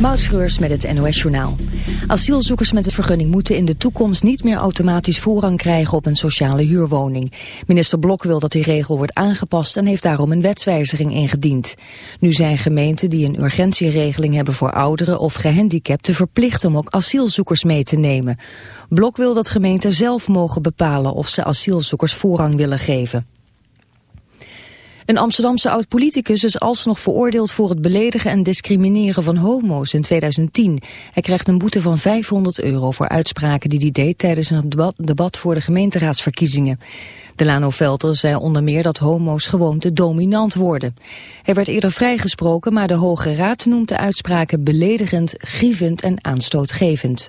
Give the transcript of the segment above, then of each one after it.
Moutschreurs met het NOS-journaal. Asielzoekers met een vergunning moeten in de toekomst niet meer automatisch voorrang krijgen op een sociale huurwoning. Minister Blok wil dat die regel wordt aangepast en heeft daarom een wetswijziging ingediend. Nu zijn gemeenten die een urgentieregeling hebben voor ouderen of gehandicapten verplicht om ook asielzoekers mee te nemen. Blok wil dat gemeenten zelf mogen bepalen of ze asielzoekers voorrang willen geven. Een Amsterdamse oud-politicus is alsnog veroordeeld voor het beledigen en discrimineren van homo's in 2010. Hij krijgt een boete van 500 euro voor uitspraken die hij deed tijdens een debat voor de gemeenteraadsverkiezingen. Delano Velter zei onder meer dat homo's gewoon te dominant worden. Hij werd eerder vrijgesproken, maar de Hoge Raad noemt de uitspraken beledigend, grievend en aanstootgevend.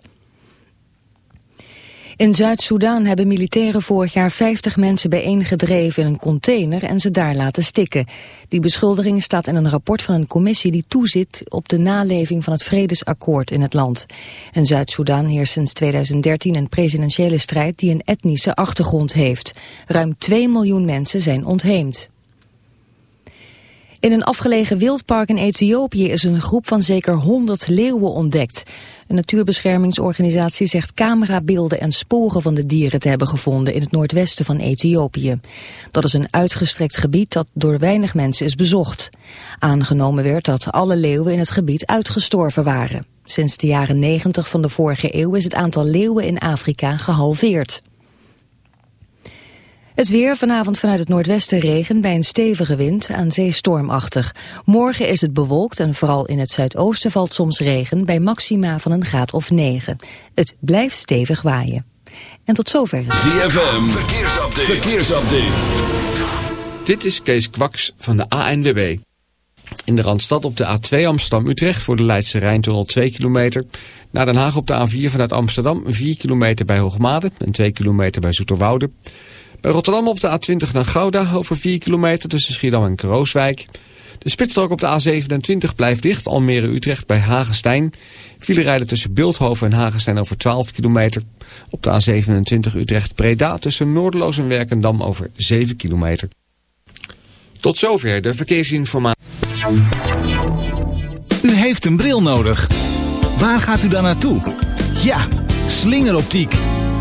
In Zuid-Soedan hebben militairen vorig jaar 50 mensen bijeengedreven in een container en ze daar laten stikken. Die beschuldiging staat in een rapport van een commissie die toezit op de naleving van het vredesakkoord in het land. In Zuid-Soedan heerst sinds 2013 een presidentiële strijd die een etnische achtergrond heeft. Ruim 2 miljoen mensen zijn ontheemd. In een afgelegen wildpark in Ethiopië is een groep van zeker 100 leeuwen ontdekt. Een natuurbeschermingsorganisatie zegt camerabeelden en sporen van de dieren te hebben gevonden in het noordwesten van Ethiopië. Dat is een uitgestrekt gebied dat door weinig mensen is bezocht. Aangenomen werd dat alle leeuwen in het gebied uitgestorven waren. Sinds de jaren 90 van de vorige eeuw is het aantal leeuwen in Afrika gehalveerd. Het weer vanavond vanuit het noordwesten regen bij een stevige wind, aan zee stormachtig. Morgen is het bewolkt en vooral in het zuidoosten valt soms regen bij maxima van een graad of 9. Het blijft stevig waaien. En tot zover. ZFM, verkeersupdate. verkeersupdate. Dit is Kees Kwaks van de ANWB. In de Randstad op de A2 Amsterdam-Utrecht voor de Leidse Rijntunnel 2 kilometer. Naar Den Haag op de A4 vanuit Amsterdam 4 kilometer bij Hoogmade en 2 kilometer bij Zoeterwoude. Bij Rotterdam op de A20 naar Gouda over 4 kilometer tussen Schiedam en Krooswijk. De spitsstrook op de A27 blijft dicht. Almere-Utrecht bij Hagestein. File rijden tussen Beeldhoven en Hagestein over 12 kilometer. Op de A27 Utrecht-Breda tussen Noordeloos en Werkendam over 7 kilometer. Tot zover de verkeersinformatie. U heeft een bril nodig. Waar gaat u dan naartoe? Ja, slingeroptiek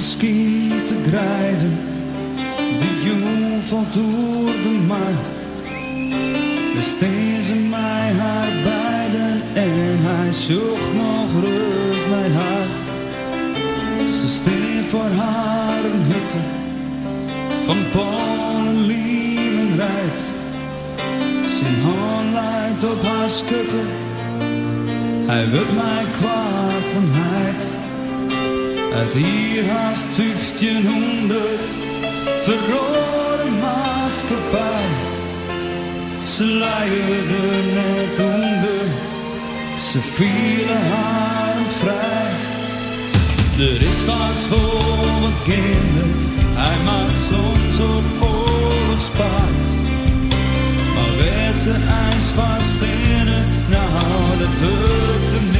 misschien te grijden, die jong van maar. Besteed ze mij haar beiden en hij zocht nog rust bij haar. Ze steen voor haar een hutte van Polen, lieven rijdt. Zijn hand leidt op haar schutte, hij wil mij kwaad en heid. Uit hier haast 1500 verrode maatschappij. Ze leierden net onder, ze vielen haren vrij. Er is wat voor mijn kinderen, hij maakt soms op oorlogspaard. Maar werd zijn ijs vast in het, nou hadden hulp hem meer.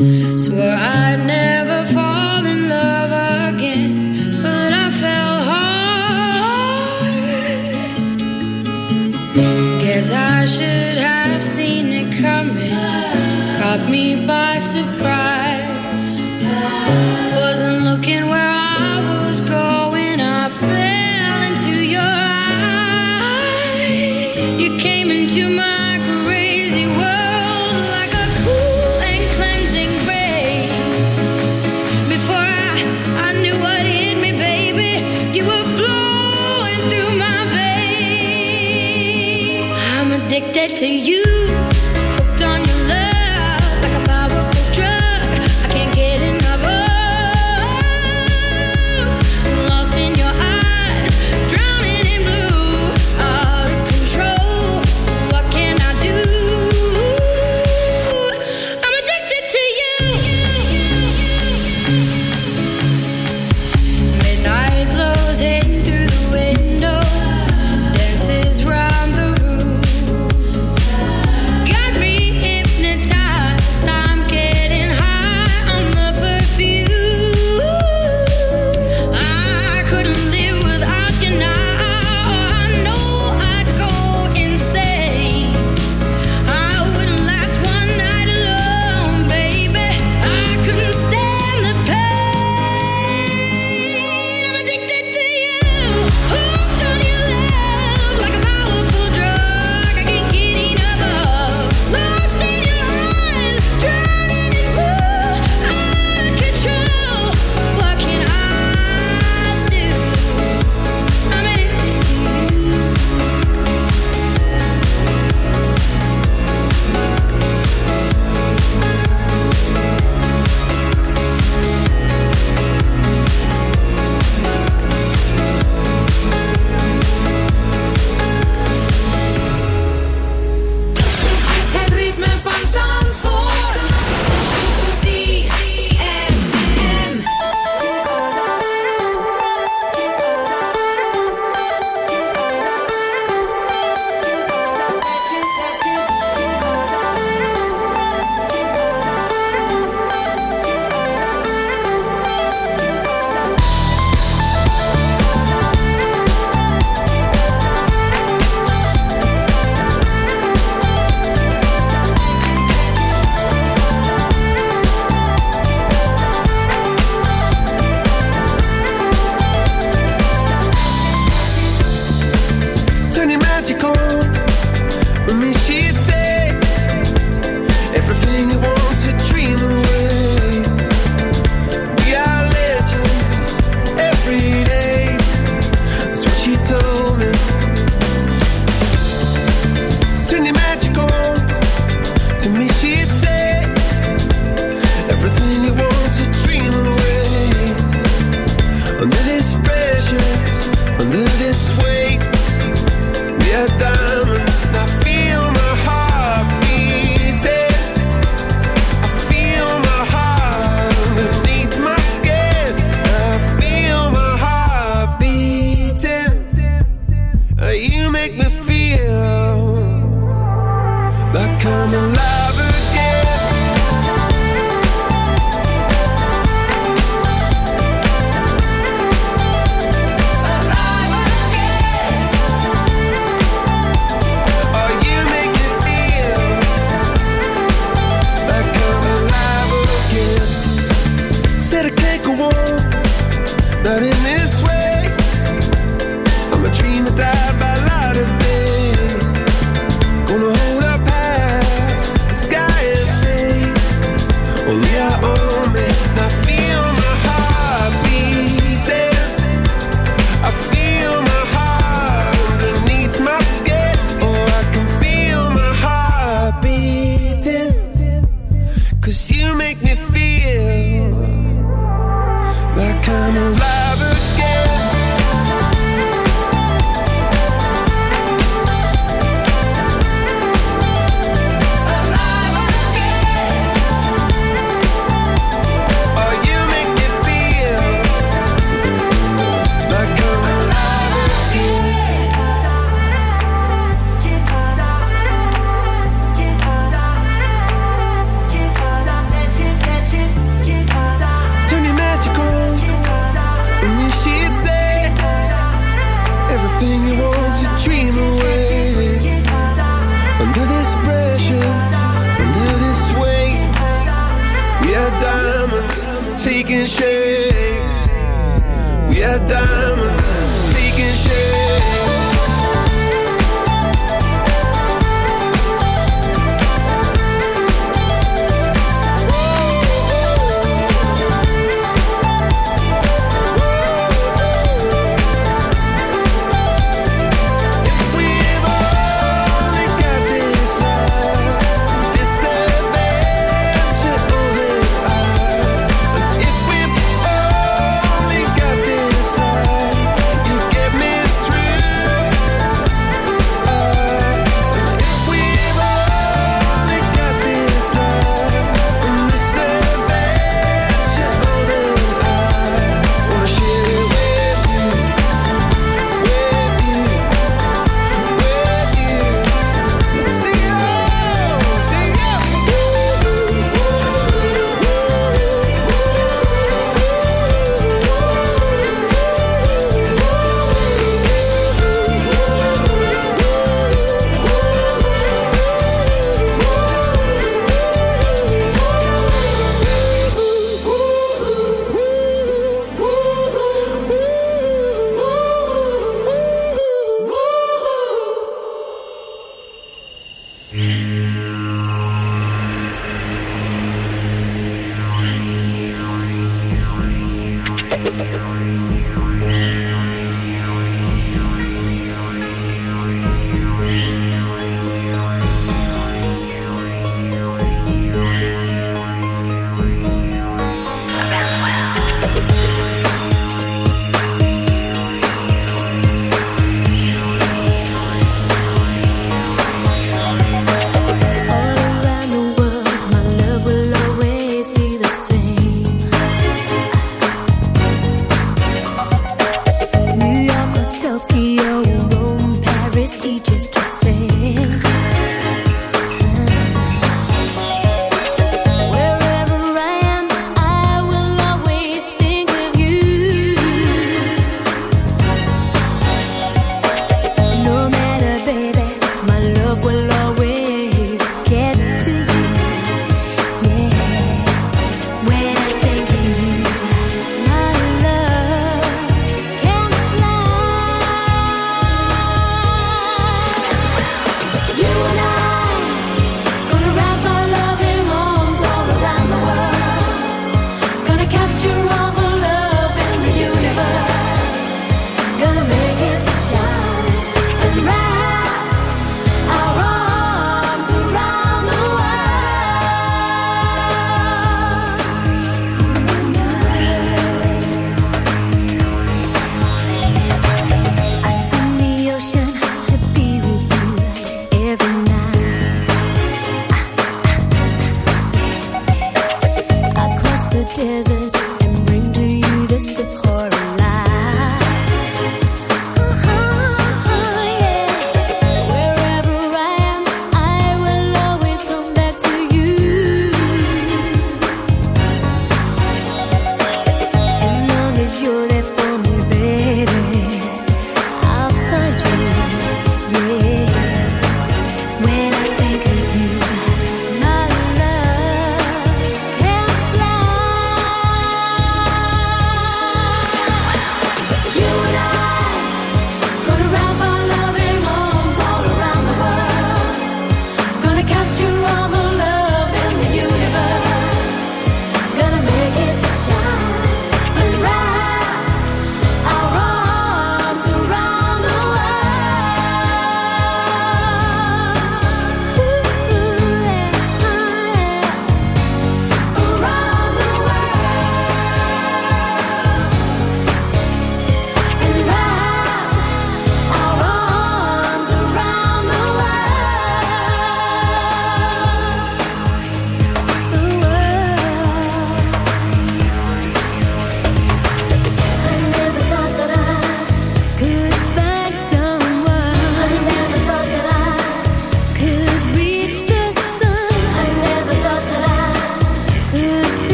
Mm -hmm.